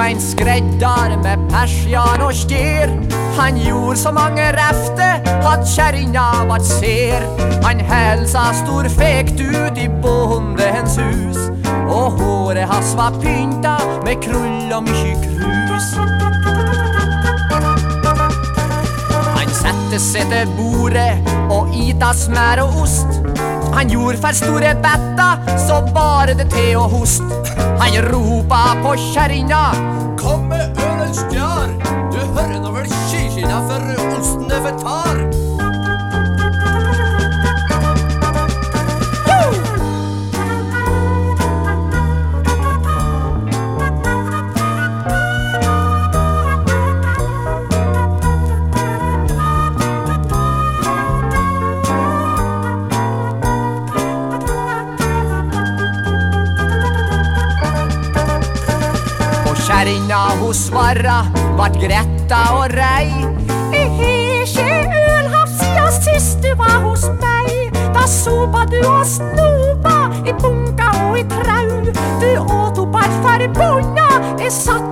En skredder med persian og stier. Han gjorde så mange refter at kjerringa vart ser. Han helsa stor fekt ut i bondens hus. Og håret hans var pynta med krull og mykje krus. Han sette seg til bordet og ita smør og ost. Han gjorde for store betta, så bare det til å host. Han ropa på kjerringa. Kom med ølens stjar! Du hører nå vel kyrkina før osten det for tar. hos svarra, vart gretta og rei. Jeg har ikke ølhaft siden sist du var hos meg. Da sopa du og snopa i bunka og i trau. Du åt opp alt for bunna, jeg satt